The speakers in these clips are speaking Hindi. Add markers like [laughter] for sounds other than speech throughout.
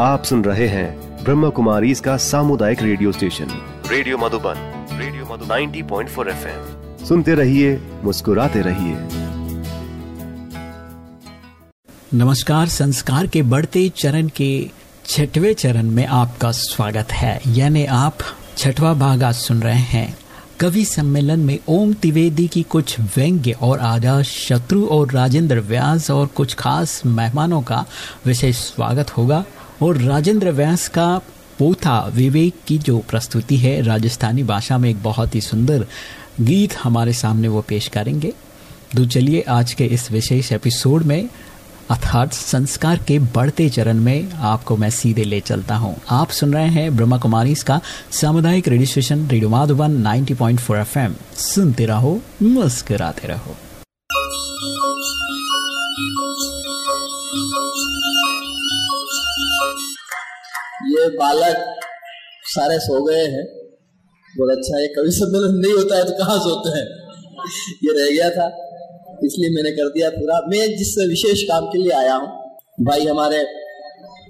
आप सुन रहे हैं ब्रह्म कुमारी इसका सामुदायिक radio station. Radio Madhuban radio Madhuban. 90.4 FM. सुनते रहिए मुस्कुराते रहिए। नमस्कार संस्कार के बढ़ते चरण के छठवें चरण में आपका स्वागत है। यानी आप छठवा भाग आज सुन रहे हैं। कवि सम्मेलन में ओम त्रिवेदी की कुछ व्यंग्य और आज़ाद शत्रु और राजेंद्र व्यास और कुछ खास मेहमानों का विशेष स्वागत होगा। और राजेंद्र व्यास का पोथा विवेक की जो प्रस्तुति है, राजस्थानी भाषा में एक बहुत ही सुंदर गीत हमारे सामने वो पेश करेंगे। तो चलिए आज के इस विशेष एपिसोड में, अर्थात संस्कार के बढ़ते चरण में आपको मैं सीधे ले चलता हूँ। आप सुन रहे हैं ब्रह्मा कुमारी का सामुदायिक radio station radio Madhuban 90.4 FM. सुनते रहो, मुस्कुराते रहो। बालक सारे सो गए हैं। बहुत अच्छा है कभी सम्मेलन नहीं होता है तो कहाँ सोते हैं? ये रह गया था। इसलिए मैंने कर दिया पूरा। मैं जिस विशेष काम के लिए आया हूँ, भाई हमारे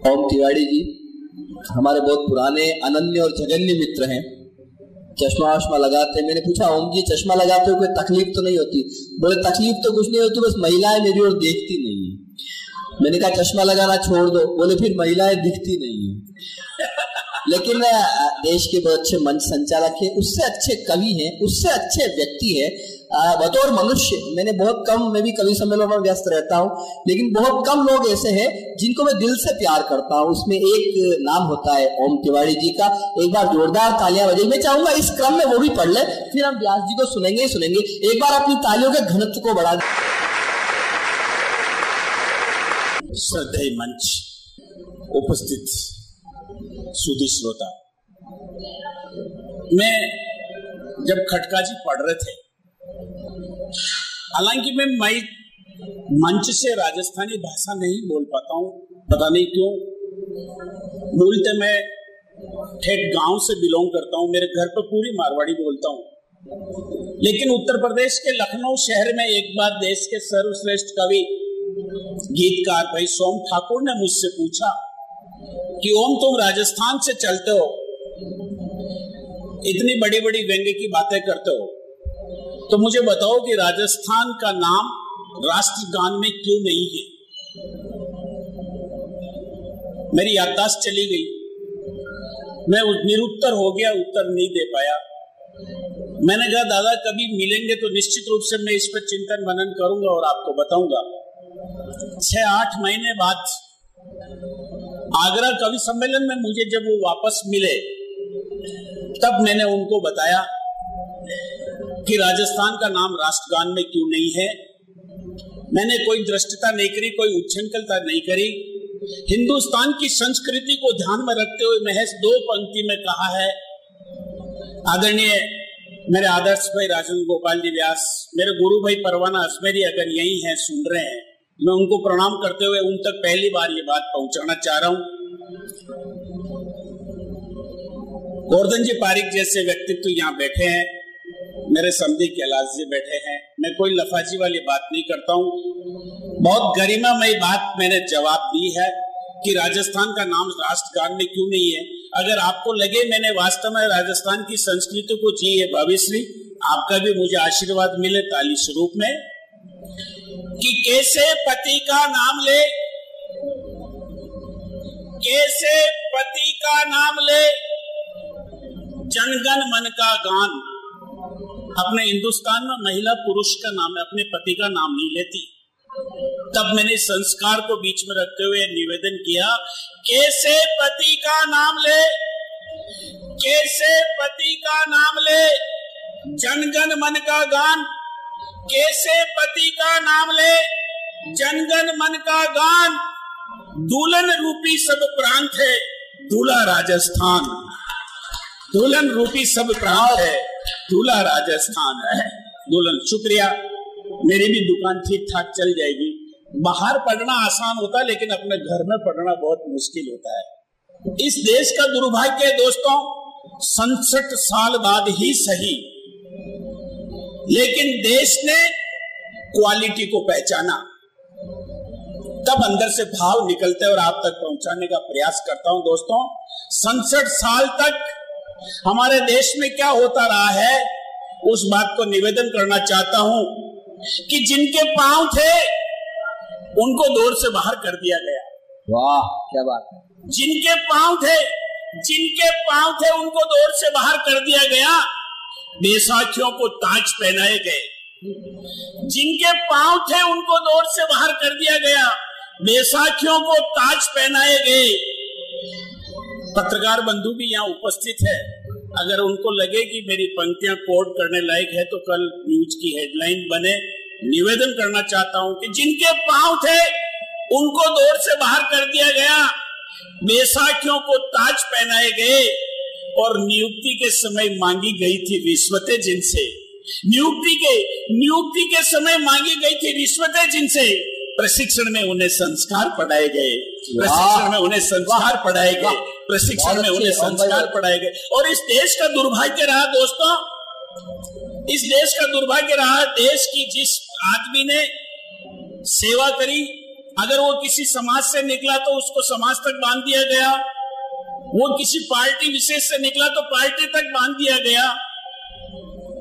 ओम तिवाड़ी जी, हमारे बहुत पुराने, अनन्य और जगन्य मित्र हैं। चश्मा वश्मा लगाते, मैंने पूछा, ओम जी, चश्मा लगाते हो कोई तकलीफ़ तो नहीं होती? बोले, तकलीफ़ तो कुछ नहीं होती, बस महिलाएँ मेरी ओर देखती नहीं। मैंने कहा, चश्मा लगाना छोड़ दो। बोले, फिर महिलाएँ दिखती नहीं है। [laughs] लेकिन देश के बहुत अच्छे मंच संचालक है, उससे अच्छे कवि हैं, उससे अच्छे व्यक्ति है बतौर मनुष्य मैंने बहुत कम, मैं भी कवि सम्मेलन में व्यस्त रहता हूँ, लेकिन बहुत कम लोग ऐसे हैं, जिनको मैं दिल से प्यार करता हूँ। उसमें एक नाम होता है ओम तिवारी जी का। एक बार जोरदार तालियाँ बजे मैं चाहूँगा इस क्रम में वो भी पढ़ ले, फिर हम व्यास जी को सुनेंगे सुनेंगे। एक बार अपनी तालियों के घनत्व को बढ़ा श्रद्धेय मंच उपस्थित सुधी श्रोता मैं जब खटका जी पढ़ रहे थे, हालाँकि मैं मई मंच से राजस्थानी भाषा नहीं बोल पाता हूँ, पता नहीं क्यों। मूलतः मैं ठेठ गाँव से बिलोंग करता हूँ, मेरे घर पर पूरी मारवाड़ी बोलता हूँ। लेकिन उत्तर प्रदेश के लखनऊ शहर में एक बार देश के सर्वश्रेष्ठ कवि गीतकार भाई सोम ठाकुर ने मुझसे पूछा कि ओम तुम राजस्थान से चलते हो? इतनी बड़ी बड़ी व्यंग्य की बातें करते हो। तो मुझे बताओ कि राजस्थान का नाम राष्ट्रगान में क्यों नहीं है? मेरी याददाश्त चली गई। मैं निरुत्तर हो गया, उत्तर नहीं दे पाया। मैंने कहा, दादा, कभी मिलेंगे तो निश्चित रूप से मैं इस पर चिंतन मनन करूँगा और आपको बताऊँगा। छह आठ महीने बाद आगरा कवि सम्मेलन में मुझे जब वो वापस मिले, तब मैंने उनको बताया कि राजस्थान का नाम राष्ट्रगान में क्यों नहीं है। मैंने कोई दृष्टता नहीं करी, कोई उच्छृंखलता नहीं करी। हिंदुस्तान की संस्कृति को ध्यान में रखते हुए महज दो पंक्ति में कहा है। आदरणीय मेरे आदर्श भाई राजेंद्र गोपाल जी व्यास, मेरे गुरु भाई परवाना असमेरी अगर यही हैं, सुन रहे हैं। मैं उनको प्रणाम करते हुए उन तक पहली बार ये बात पहुंचाना चाह रहा हूँ। गोर्धन जी पारिक जैसे व्यक्तित्व यहाँ बैठे हैं, मेरे समझे कैलाश जी बैठे हैं। मैं कोई लफाजी वाली बात नहीं करता हूँ। बहुत गरिमामय बात मैंने जवाब दी है कि राजस्थान का नाम राष्ट्रगान में क्यों नहीं है? अगर आपको लगे मैंने वास्तव में राजस्थान की संस्कृति को जी है भविश्री आपका भी मुझे आशीर्वाद मिले ताली स्वरूप में। कि कैसे पति का नाम ले? कैसे पति का नाम ले? जनगण मन का गान। अपने हिंदुस्तान में महिला पुरुष का नाम है, अपने पति का नाम नहीं लेती। तब मैंने संस्कार को बीच में रखते हुए निवेदन किया, कैसे पति का नाम ले? कैसे पति का नाम ले? जनगण मन का गान। कैसे पति का नाम ले? जनगण मन का गान। दुल्हन रूपी सब प्रांत है, दूल्हा राजस्थान। दुल्हन रूपी सब प्रांत है, दूल्हा राजस्थान है। दुल्हन, शुक्रिया। मेरी भी दुकान ठीक ठाक चल जाएगी। बाहर पढ़ना आसान होता है लेकिन अपने घर में पढ़ना बहुत मुश्किल होता है। इस देश का दुर्भाग्य दोस्तों सड़सठ साल बाद ही सही। लेकिन देश ने क्वालिटी को पहचाना। तब अंदर से भाव निकलते और आप तक पहुँचाने का प्रयास करता हूँ। दोस्तों सड़सठ साल तक हमारे देश में क्या होता रहा है उस बात को निवेदन करना चाहता हूँ कि जिनके पाँव थे उनको दौर से बाहर कर दिया गया। वाह क्या बात है। जिनके पाँव थे जिनके पाँव थे उनको दौर से बाहर कर दिया गया। बैसाखियों को ताज पहनाए गए। जिनके पाँव थे उनको दौर से बाहर कर दिया गया। बैसाखियों को ताज पहनाए गए। पत्रकार बंधु भी यहाँ उपस्थित है। अगर उनको लगे कि मेरी पंक्तियाँ कोट करने लायक है तो कल न्यूज़ की हेडलाइन बने। निवेदन करना चाहता हूँ कि जिनके पाँव थे, उनको दौर से बाहर कर दिया गया। बैसाखियों को ताज पहनाए गए। और नियुक्ति के समय मांगी गई थी रिश्वतें जिनसे। नियुक्ति के नियुक्ति के समय मांगी गई थी रिश्वतें जिनसे। प्रशिक्षण में उन्हें संस्कार पढ़ाए गए। प्रशिक्षण में उन्हें संस्कार पढ़ाए गए। प्रशिक्षण में उन्हें संस्कार पढ़ाए गए। और इस देश का दुर्भाग्य रहा दोस्तों इस देश का दुर्भाग्य रहा देश की जिस आदमी ने सेवा करी अगर वो किसी समाज से निकला तो उसको समाज तक बाँध दिया गया। वो किसी पार्टी विशेष से निकला तो पार्टी तक बाँध दिया गया।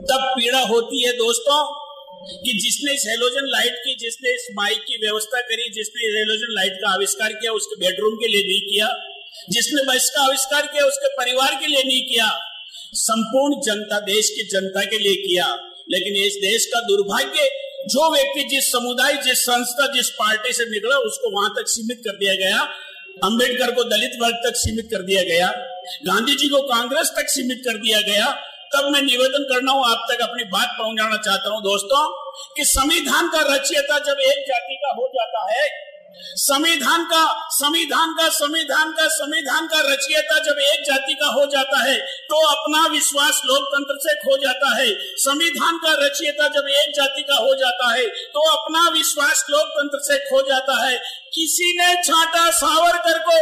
तब पीड़ा होती है दोस्तों कि जिसने इस हेलोजन लाइट की, जिसने इस माइक की व्यवस्था करी, जिसने हेलोजन लाइट का आविष्कार किया, उसके बेडरूम के लिए नहीं किया, जिसने बस का आविष्कार किया, उसके परिवार के लिए नहीं किया, संपूर्ण जनता, देश की जनता के लिए किया। लेकिन इस देश का दुर्भाग्य, जो व्यक्ति, जिस समुदाय, जिस संस्था, जिस पार्टी से निकला, उसको वहाँ तक सीमित कर दिया गया। अंबेडकर को दलित वर्ग तक सीमित कर दिया गया गांधी जी को कांग्रेस तक सीमित कर दिया गया। तब मैं निवेदन करना हूँ, आप तक अपनी बात पहुंचाना चाहता हूँ। दोस्तों, कि संविधान का रचयिता जब एक जाति का हो जाता है संविधान का संविधान का संविधान का संविधान का रचयिता जब एक जाति का हो जाता है तो अपना विश्वास लोकतंत्र से खो जाता है। संविधान का रचयिता जब एक जाति का हो जाता है तो अपना विश्वास लोकतंत्र से खो जाता है। किसी ने छाटा सावरकर को,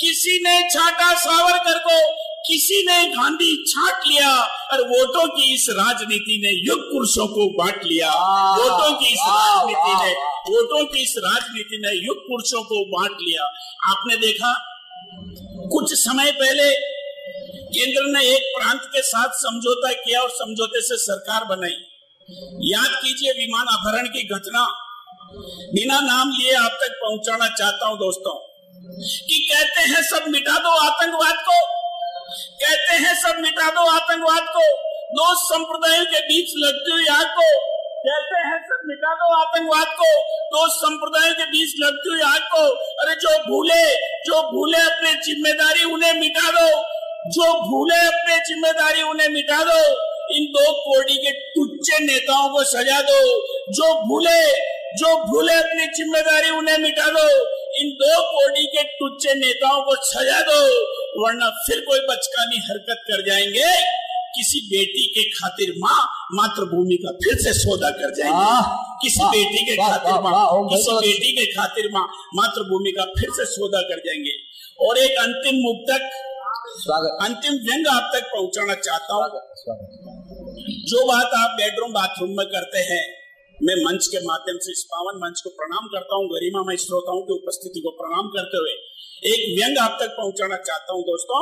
किसी ने छाटा सावरकर को किसी ने गांधी छाट लिया और वोटों की इस राजनीति ने युग पुरुषों को बांट लिया। वोटों की इस राजनीति ने वोटों की इस राजनीति ने युग पुरुषों को बांट लिया। आपने देखा, कुछ समय पहले केंद्र ने एक प्रांत के साथ समझौता किया और समझौते से सरकार बनाई। याद कीजिए विमान अपहरण की घटना। बिना नाम लिए आप तक पहुंचाना चाहता हूँ दोस्तों कि कहते हैं, सब मिटा दो आतंकवाद को। कहते हैं, सब मिटा दो आतंकवाद को। दो संप्रदायों के बीच लगती हुई आग को। कहते हैं, सब मिटा दो आतंकवाद को। दो संप्रदायों के बीच लगती हुई आग को। अरे, जो भूले जो भूले अपने ज़िम्मेदारी, उन्हें मिटा दो। जो भूले अपने ज़िम्मेदारी, उन्हें मिटा दो। इन दो कोड़ी के टुच्चे नेताओं को सजा दो। जो भूले जो भूले अपनी ज़िम्मेदारी, उन्हें मिटा दो। इन दो कोड़ी के टुच्चे नेताओं को सजा दो। वरना फिर कोई बचकानी हरकत कर जाएँगे। किसी बेटी के खातिर माँ मातृभूमि का फिर से सौदा कर जाएँगे। किसी बेटी के खातिर माँ किसी बेटी के खातिर माँ मातृभूमि का फिर से सौदा कर जाएँगे। और एक अंतिम मुक्तक अंतिम व्यंग आप तक पहुंचाना चाहता हूँ। जो बात आप बेडरूम बाथरूम में करते हैं मैं मंच के माध्यम से इस पावन मंच को प्रणाम करता हूँ गरिमा मैं श्रोताओं की उपस्थिति को प्रणाम करते हुए। एक व्यंग आप तक पहुंचाना चाहता हूँ दोस्तों।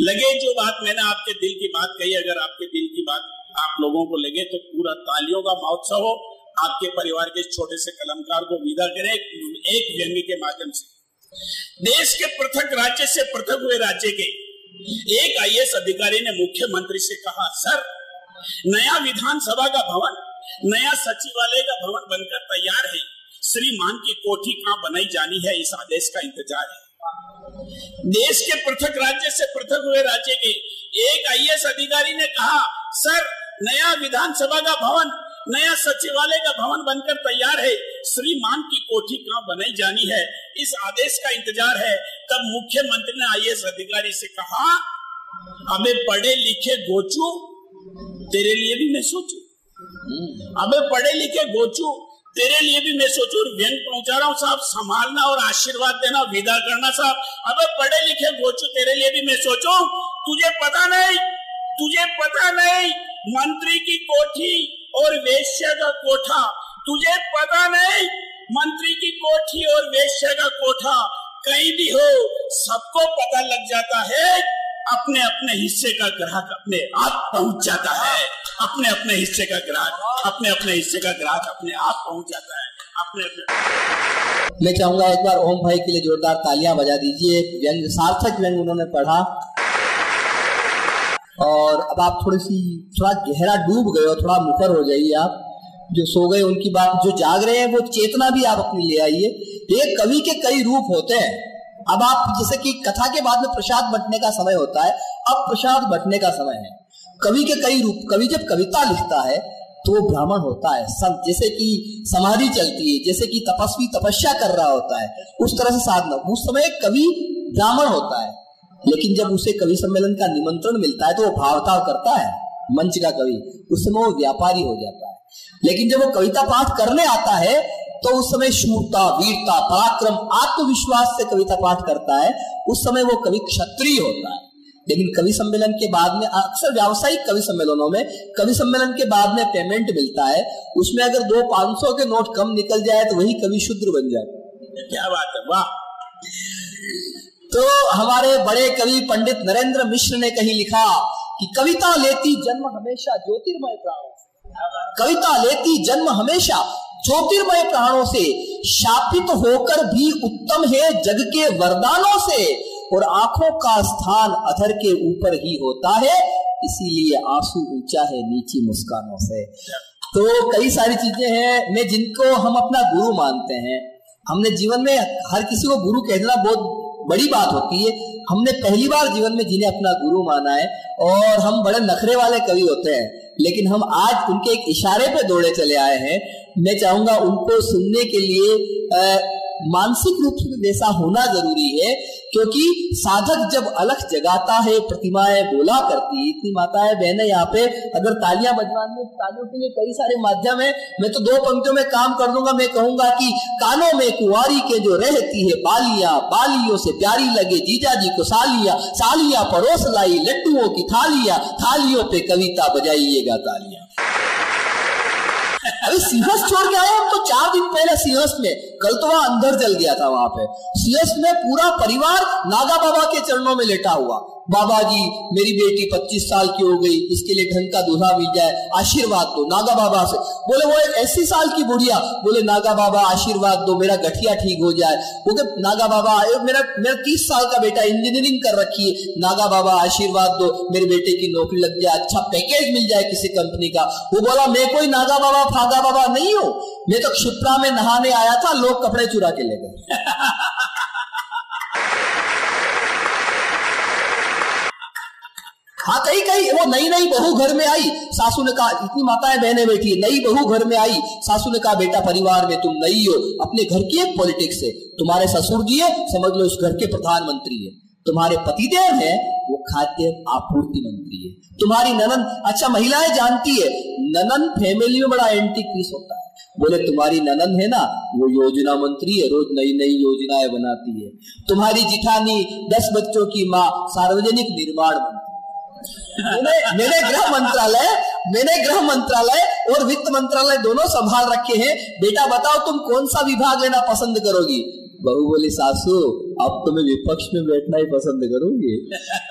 लगे जो बात मैंने आपके दिल की बात कही, अगर आपके दिल की बात आप लोगों को लगे तो पूरा तालियों का महोत्सव हो आपके परिवार के छोटे से कलमकार को विदा करें एक व्यंग के माध्यम से। देश के पृथक राज्य से पृथक हुए राज्य के एक आई अधिकारी ने मुख्यमंत्री से कहा, सर, नया विधानसभा का भवन, नया सचिवालय का भवन बनकर तैयार है। श्रीमान की कोठी कहाँ बनाई जानी है, इस आदेश का इंतज़ार है। देश के पृथक राज्य से पृथक हुए राज्य के एक आई अधिकारी ने कहा, सर, नया विधानसभा का भवन, नया सचिवालय का भवन बनकर तैयार है। श्रीमान की कोठी कहाँ बनाई जानी है? इस आदेश का इंतज़ार है। तब मुख्यमंत्री ने आई अधिकारी से कहा, अबे पढ़े लिखे गोचू, तेरे लिए भी मैं सोचू? अबे पढ़े लिखे गोचू तेरे लिए भी मैं सोचू व्यंग पहुँचा रहा हूँ साहब, संभालना और आशीर्वाद देना, विदा करना साहब। अब पढ़े लिखे गोचू, तेरे लिए भी मैं सोचू? तुझे पता नहीं, तुझे पता नहीं, मंत्री की कोठी और वेश्या का कोठा। तुझे पता नहीं, मंत्री की कोठी और वेश्या का कोठा कहीं भी हो, सबको पता लग जाता है अपने अपने हिस्से का ग्राहक अपने आप पहुँच जाता है। अपने अपने हिस्से का ग्राहक, अपने अपने हिस्से का ग्राहक अपने आप पहुँच जाता है। अपने अपने मैं चाहूँगा एक बार ओम भाई के लिए जोरदार तालियाँ बजा दीजिए। व्यंग सार्थक व्यंग उन्होंने पढ़ा। और अब आप थोड़ी सी थोड़ा गहरा डूब गए हो, थोड़ा मुखर हो जाइए आप। जो सो गए उनकी बात, जो जाग रहे हैं, वो चेतना भी आप अपनी ले आइए। एक कवि के कई रूप होते हैं। अब आप, जैसे कि कथा के बाद में प्रसाद बटने का समय होता है। अब प्रसाद बटने का समय है। कवि के कई रूप, कवि जब कविता लिखता है तो वो ब्राह्मण होता है। संत जैसे कि समाधि चलती है, जैसे कि तपस्वी तपस्या कर रहा होता है, उस तरह से साधना। उस समय कवि ब्राह्मण होता है, लेकिन जब उसे कवि सम्मेलन का निमंत्रण मिलता है तो वो भावताव करता है, मंच का कवि। उस समय वो व्यापारी हो जाता है। लेकिन जब वो कविता पाठ करने आता है तो उस समय शूरता, वीरता, पराक्रम, आत्मविश्वास से कविता पाठ करता है, उस समय वो कवि क्षत्रिय होता है। लेकिन कवि सम्मेलन के बाद में, अक्सर व्यावसायिक कवि सम्मेलनों में, कवि सम्मेलन के बाद में पेमेंट मिलता है, उसमें अगर दो पाँच सौ के नोट कम निकल जाए तो वही कवि शुद्र बन जाए। क्या बात है, वाह! तो हमारे बड़े कवि पंडित नरेंद्र मिश्र ने कहीं लिखा कि कविता लेती जन्म हमेशा ज्योतिर्मय प्राणों से। कविता लेती जन्म हमेशा ज्योतिर्मय प्राणों से। शापित होकर भी उत्तम है जग के वरदानों से। और आँखों का स्थान अधर के ऊपर ही होता है इसीलिए आँसू ऊँचा है नीची मुस्कानों से। तो कई सारी चीज़ें हैं मैं जिनको हम अपना गुरु मानते हैं। हमने जीवन में हर किसी को गुरु कह देना बहुत बड़ी बात होती है। हमने पहली बार जीवन में जिन्हें अपना गुरु माना है और हम बड़े नखरे वाले कवि होते हैं लेकिन हम आज उनके एक इशारे पे दौड़े चले आए हैं। मैं चाहूँगा उनको सुनने के लिए आ, मानसिक रूप से वैसा होना ज़रूरी है, क्योंकि साधक जब अलख जगाता है, प्रतिमाएँ बोला करती इतनी माताएँ, बहने यहाँ पे, अगर तालियाँ बजवाने तालियों के लिए कई सारे माध्यम है, मैं तो दो पंक्तियों में काम कर दूँगा, मैं कहूँगा कि कानों में कुआरी के जो रहती है बालियाँ, बालियों से प्यारी लगे जीजा जी को सालिया सालिया परोस लाई लड्डुओं की थालियाँ, थालियों पे कविता बजाइएगा तालियाँ। अभी सिंहस्थ छोड़ के आए हम तो चार दिन पहले सिंहस्थ में। कल तो वहाँ अंदर जल गया था वहाँ पे। सीएस में पूरा परिवार नागा बाबा के चरणों में लेटा हुआ। बाबा जी मेरी बेटी 25 साल की हो गई, इसके लिए ढंग का दूल्हा मिल जाए, आशीर्वाद दो, नागा बाबा से। बोले, वो एक ऐसी साल की बुढ़िया। बोले, नागा बाबा, आशीर्वाद दो, मेरा गठिया ठीक हो जाए। वो के नागा बाबा मेरा मेरा तीस साल का बेटा इंजीनियरिंग कर रखी है। नागा बाबा, आशीर्वाद दो, मेरे बेटे की नौकरी लग जाए अच्छा पैकेज मिल जाए किसी कंपनी का। वो बोला, मैं कोई नागा बाबा, फागा बाबा नहीं हूँ। मैं तो क्षिप्रा में नहाने आया था, लोग कपड़े चुरा के ले गए। हाँ कहीं कहीं, वो नई नई बहू घर में आई। सासू ने कहा, इतनी माताएँ बहने बैठी नई बहू घर में आई। सासू ने कहा, बेटा, परिवार में तुम नई हो, अपने घर की एक पॉलिटिक्स है। तुम्हारे ससुर जी है, समझ लो इस घर के प्रधानमंत्री है। तुम्हारे पतिदेव है, वो खाद्य आपूर्ति मंत्री है। तुम्हारी ननन अच्छा महिलाएँ जानती है, ननन फैमिली में बड़ा एंटी पीस होता है। बोले, तुम्हारी ननन है ना, वो योजना मंत्री है, रोज नई नई योजनाएँ बनाती है। तुम्हारी जिठानी, दस बच्चों की माँ, सार्वजनिक निर्माण मंत्री मैंने मैंने गृह मंत्रालय, मैंने गृह मंत्रालय और वित्त मंत्रालय दोनों संभाल रखे हैं। बेटा, बताओ तुम कौन सा विभाग लेना पसंद करोगी? बहू बोली सासू। अब तो मैं विपक्ष में बैठना ही पसंद करूँगी।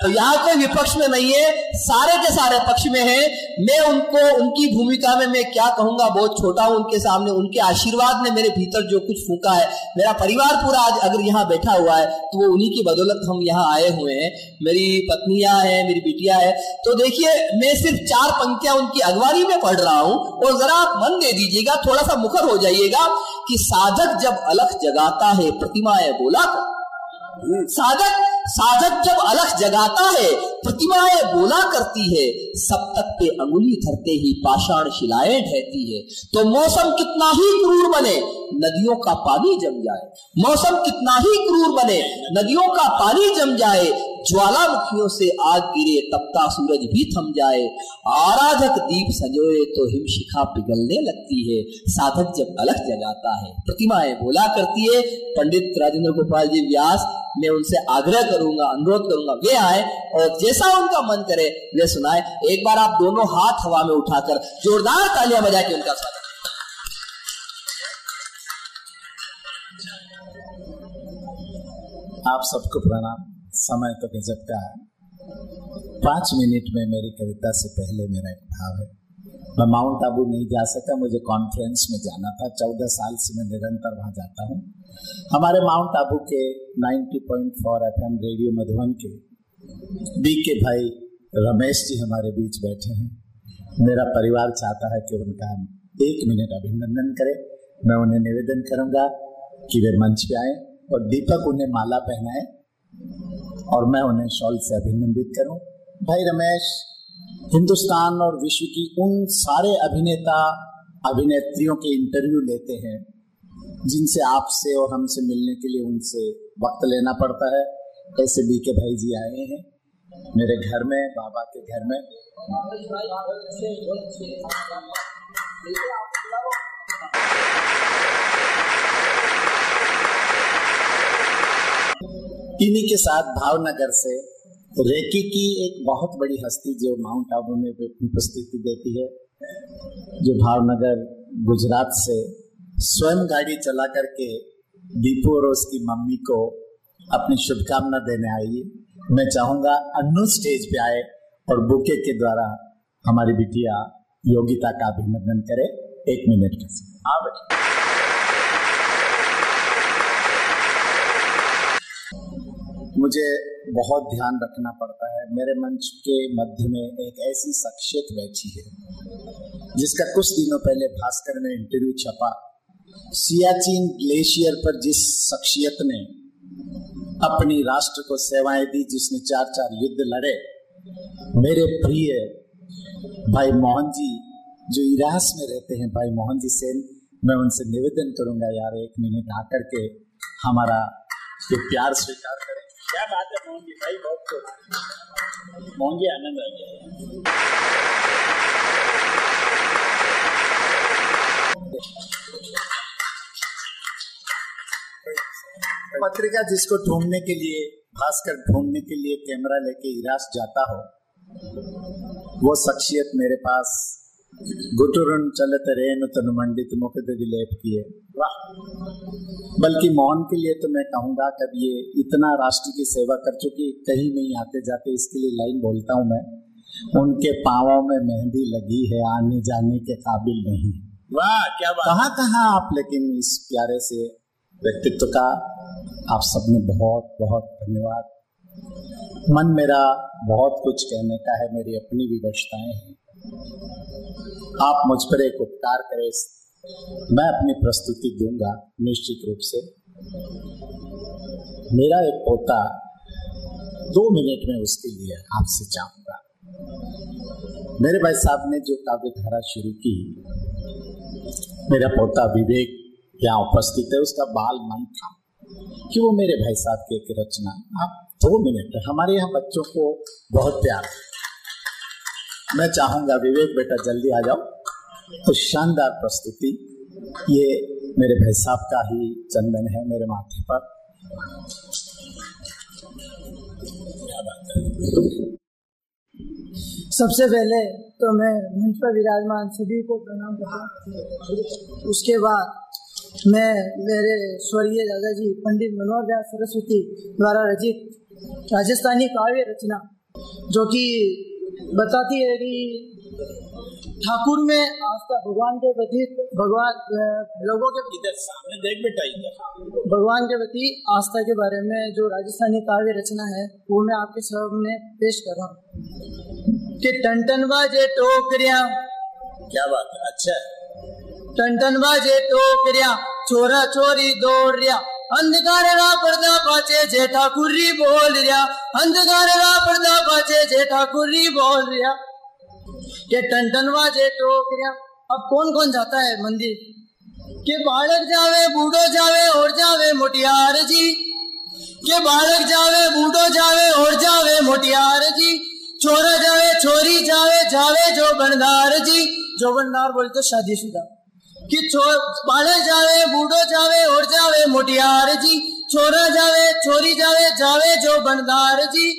तो यहाँ कोई विपक्ष में नहीं है, सारे के सारे पक्ष में है। मैं उनको, उनकी भूमिका में मैं क्या कहूँगा, बहुत छोटा हूँ उनके सामने, उनके आशीर्वाद ने मेरे भीतर जो कुछ फूका है, मेरा परिवार पूरा आज अगर यहाँ बैठा हुआ है तो वो उन्हीं की बदौलत हम यहाँ आए हुए हैं। मेरी पत्नियाँ है, मेरी बिटिया है। तो देखिए, मैं सिर्फ़ चार पंक्तियाँ उनकी अगवानी में पढ़ रहा हूँ, और जरा आप मन दे दीजिएगा, थोड़ा सा मुखर हो जाइएगा कि साधक जब अलग जगाता है प्रतिमाएँ बोला साधक साधक जब अलग जगाता है, प्रतिमाएँ बोला करती है सब तक पे अंगुली धरते ही पाषाण शिलाएँ ढहती है। तो मौसम कितना ही क्रूर बने, नदियों का पानी जम जाए। मौसम कितना ही क्रूर बने, नदियों का पानी जम जाए, ज्वालामुखियों से आग गिरे, तपता सूरज भी थम जाए। आराधक दीप सजोए तो हिमशिखा पिघलने लगती है। साधक जब अलग जगाता है, प्रतिमाएँ बोला करती है, पंडित राजेंद्र गोपाल जी व्यास मैं उनसे आग्रह करूँगा, अनुरोध करूँगा, वे आए और जैसा उनका मन करे, वे सुनाए। एक बार आप दोनों हाथ हवा में उठाकर जोरदार तालियाँ बजा के उनका स्वागत आप सबको प्रणाम। समय तो गजब का है। पाँच मिनट में मेरी कविता से पहले मेरा एक भाव है। मैं माउंट आबू नहीं जा सका, मुझे कॉन्फ्रेंस में जाना था। चौदह साल से मैं निरंतर वहाँ जाता हूँ। हमारे माउंट आबू के 90.4 एफएम रेडियो मधुबन के बी के भाई रमेश जी हमारे बीच बैठे हैं। मेरा परिवार चाहता है कि उनका हम एक मिनट अभिनंदन करें। मैं उन्हें निवेदन करूँगा कि वे मंच पे आए और दीपक उन्हें माला पहनाए और मैं उन्हें शॉल से अभिनंदित करूँ। भाई रमेश हिंदुस्तान और विश्व की उन सारे अभिनेता, अभिनेत्रियों के इंटरव्यू लेते हैं, जिनसे आपसे और हमसे मिलने के लिए उनसे वक्त लेना पड़ता है। ऐसे बी के भाई जी आए हैं, मेरे घर में, बाबा के घर में। इन्हीं के साथ भावनगर से रेकी की एक बहुत बड़ी हस्ती जो माउंट आबू में अपनी उपस्थिति देती है, जो भावनगर गुजरात से स्वयं गाड़ी चला करके दीपू और उसकी मम्मी को अपनी शुभकामना देने आई है। मैं चाहूँगा अन्नू स्टेज पे आए और बुके के द्वारा हमारी बिटिया योगिता का अभिनंदन करे। एक मिनट का हाँ बेटा। मुझे बहुत ध्यान रखना पड़ता है। मेरे मंच के मध्य में एक ऐसी शख्सियत बैठी है, जिसका कुछ दिनों पहले भास्कर में इंटरव्यू छपा। सियाचिन ग्लेशियर पर जिस शख्सियत ने अपनी राष्ट्र को सेवाएँ दी, जिसने चार चार युद्ध लड़े, मेरे प्रिय भाई मोहन जी, जो इरास में रहते हैं, भाई मोहन जी सेन मैं उनसे निवेदन करूँगा, यार एक मिनट आकर के हमारा ये प्यार स्वीकार करें। क्या बात है मोहन जी भाई बहुत मोहन जी आनंद आ गया पत्रिका जिसको ढूँढने के लिए भास्कर ढूँढने के लिए कैमरा लेके इरास जाता हो, वो शख्सियत मेरे पास गुटुरन चलत रेन तनु मंडित मुकुद दिलेप किए। वाह। बल्कि मौन के लिए तो मैं कहूँगा कब ये इतना राष्ट्र की सेवा कर चुकी कहीं नहीं आते जाते इसके लिए लाइन बोलता हूँ मैं। उनके पावों में मेहंदी लगी है आने जाने के काबिल नहीं। वाह क्या बात। कहा, कहाँ आप लेकिन इस प्यारे से व्यक्तित्व का आप सबने बहुत बहुत धन्यवाद। मन मेरा बहुत कुछ कहने का है मेरी अपनी विवशताएँ हैं। आप मुझ पर एक उपकार करें मैं अपनी प्रस्तुति दूँगा, निश्चित रूप से। मेरा एक पोता दो मिनट में उसके लिए आपसे चाहूँगा। मेरे भाई साहब ने जो काव्य धारा शुरू की, मेरा पोता विवेक यहाँ उपस्थित है, उसका बाल मन था कि वो मेरे भाई साहब की एक रचना। आप दो मिनट, हमारे यहाँ बच्चों को बहुत प्यार। मैं चाहूँगा, विवेक बेटा, जल्दी आ जाओ। तो शानदार प्रस्तुति। ये मेरे भाई साहब का ही चंदन है, मेरे माथे पर। सबसे पहले तो मैं मंच पर विराजमान सभी को प्रणाम करता उसके बाद मैं मेरे स्वर्गीय दादाजी पंडित मनोहर व्यास सरस्वती द्वारा रचित राजस्थानी काव्य रचना, जो कि बताती है कि ठाकुर में आस्था भगवान के प्रति भगवान लोगों के इधर सामने देख बेटा इधर। भगवान के प्रति आस्था के बारे में जो राजस्थानी काव्य रचना है वो मैं आपके सामने पेश कर रहा हूँ। कि टन बाजे टोकरिया क्या बात है? अच्छा। टन बाजे टोकरिया छोरा छोरी दौड़ रिया अंधकार रा पर्दा पाचे जेठा कुर्री बोल रिया। अंधकार रा पर्दा पाचे जेठा कुर्री बोल रिया। के टन टन बाजे टोकरिया अब कौन कौन जाता है मंदिर? के बालक जावे, बूढ़ो जावे और जावे मोटियार जी। के बालक जावे, बूढ़ो जावे और जावे मोटियार जी। छोरा जावे छोरी जावे जावे जो बनदार जी। जो बनदार बोले तो शादीशुदा। कि बालक जावे बूढ़ो जावे और जावे मोटियार जी। छोरा जावे छोरी जावे जावे जो बनदार जी।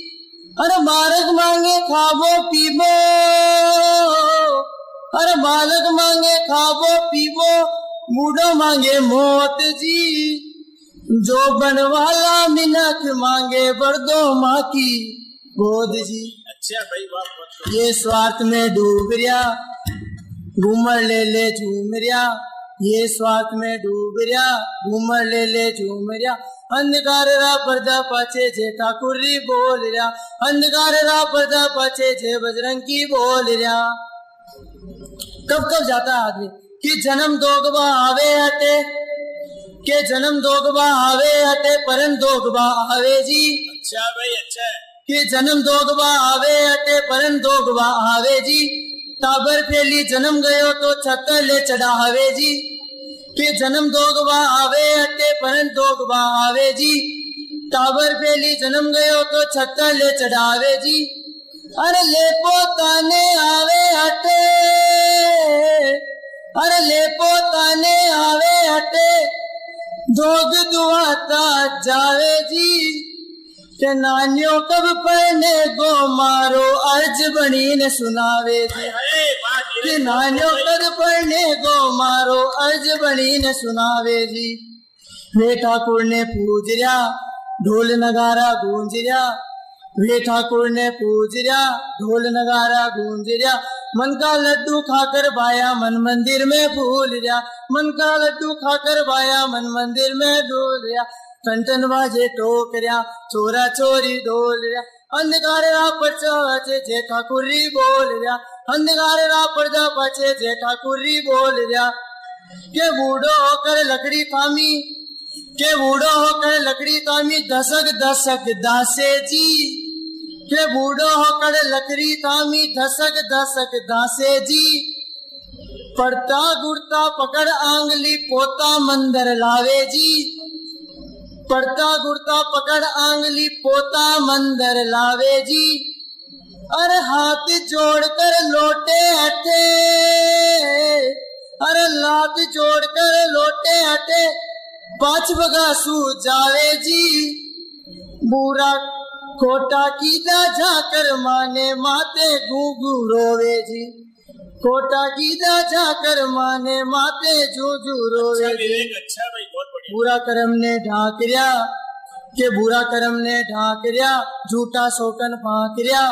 अरे मारक मांगे खाबो पीबो। अरे बालक मांगे खाबो पीबो। बूढ़ो मांगे मौत जी। जो बनवाला मिनक मांगे बरदो माँ की गोद जी। अच्छा भाई वाह ये स्वार्थ में डूब रिया। घूमर ले ले झूम रिया ये स्वार्थ में डूब रिया घूमर ले ले झूम रिया अंधकार रा पर्दा पाचे जे ठाकुरी बोल रिया। अंधकार रा पर्दा पाचे जे बजरंगी बोल रिया। कब कब जाता है आदमी? कि जन्म दोगबा आवे हटे के जन्म दोगबा आवे हटे परन दोगबा आवे जी। अच्छा भाई अच्छा है। कि जन्म दोगबा आवे हटे परन दोगबा आवे जी। टाबर फैली जन्म गयो तो छत्तर ले चढ़ावे जी। कि जन्म दोगबा आवे हटे परन दोगबा आवे जी। टाबर फैली जन्म गयो तो छत्तर ले चढ़ावे जी। अरे ले पोताने आवे हटे अरे ले पोताने आवे हटे दोग दुआता जावे जी। के नानियों कब पढ़ने गो मारो? अर्ज़ बनी ने सुनावे जी। नानियों कब पढ़ने गो मारो? अर्ज़ बनी ने सुनावे जी। वे ठाकुर ने पूज रिया, ढोल नगारा गूंज रिया। वे ठाकुर ने पूज रिया, ढोल नगारा गूंज रिया। मन का लड्डू खाकर बाया मन मंदिर में भूल रिया। मन का लड्डू खाकर बाया मन मंदिर में डोल रिया। टन बाजे टोक रिया चोरा चोरी डोल रिया अंधकार रा पर्चा बचे जे ठाकुरी बोल रिया अंधकार रा पर्दा बचे जे ठाकुरी बोल रिया के बूढ़ो होकर लकड़ी थामी, के बूढ़ो होकर लकड़ी तामी दशक दशक दासे जी. के बूढ़ो होकर लकड़ी तामी दशक दशक दासे जी. पड़ता गुड़ता पकड़ आंगली, पोता मंदर लावे जी. पड़ता गुड़ता पकड़ आंगली पोता मंदर लावे जी। अरे हाथ जोड़कर लोटे हटे अरे लात जोड़कर लोटे हटे पाँच बगा सू जावे जी। बुरा कोटा की दा जाकर माने माते घूघू रोवे जी। कोटा की दा जाकर माने माते जूझू रोवे अच्छा जी। अच्छा भाई बहुत बुरा कर्म ने ढाक रिया, के बुरा कर्म ने ढाक रिया, झूठा सोगन फाक रिया।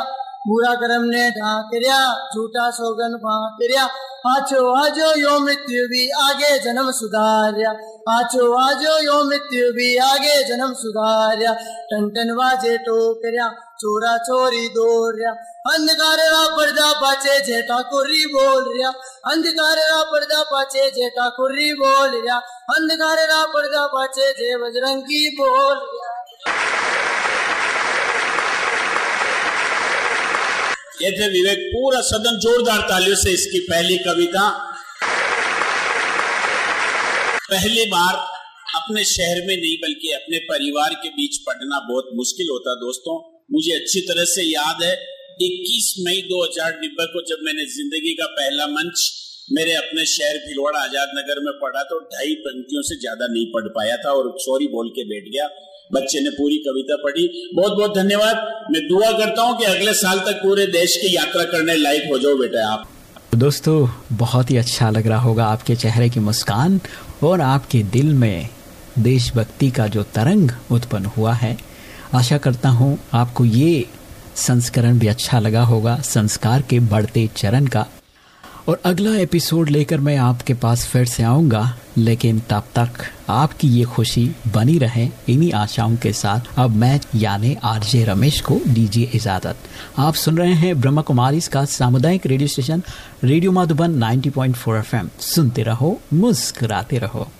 बुरा कर्म ने ढाक रिया, झूठा सोगन फाक रिया। आचो आजो यो मृत्यु भी आगे जन्म सुधारिया। आचो आजो यो मृत्यु भी आगे जन्म सुधारिया। टन टन वाजे टोकरिया चोरा चोरी दौड़िया अंधकार रा पर्दा पाचे जे ठाकुरी बोल रिया। अंधकार रा पर्दा पाचे जे ठाकुरी बोल रिया। अंधकार रा पर्दा पाचे जे बजरंगी बोल रिया। ये थे विवेक, पूरा सदन जोरदार तालियों से इसकी पहली कविता। पहली बार अपने शहर में नहीं, बल्कि अपने परिवार के बीच पढ़ना बहुत मुश्किल होता, दोस्तों। मुझे अच्छी तरह से याद है 21 मई 2090 को जब मैंने ज़िंदगी का पहला मंच मेरे अपने शहर भिलवाड़ा आज़ाद नगर में पढ़ा तो ढाई पंक्तियों से ज़्यादा नहीं पढ़ पाया था और सॉरी बोल के बैठ गया। बच्चे ने पूरी कविता पढ़ी। बहुत बहुत धन्यवाद। मैं दुआ करता हूँ कि अगले साल तक पूरे देश की यात्रा करने लायक हो जाओ बेटा आप। दोस्तों, बहुत ही अच्छा लग रहा होगा आपके चेहरे की मुस्कान और आपके दिल में देशभक्ति का जो तरंग उत्पन्न हुआ है। आशा करता हूँ आपको ये संस्करण भी अच्छा लगा होगा, संस्कार के बढ़ते चरण का। और अगला एपिसोड लेकर मैं आपके पास फिर से आऊँगा, लेकिन तब तक आपकी ये खुशी बनी रहे इन्हीं आशाओं के साथ। अब मैं, यानी आरजे रमेश को दीजिए इजाज़त। आप सुन रहे हैं ब्रह्म कुमारी का सामुदायिक radio station, radio Madhuban 90.4 FM. सुनते रहो, मुस्कुराते रहो।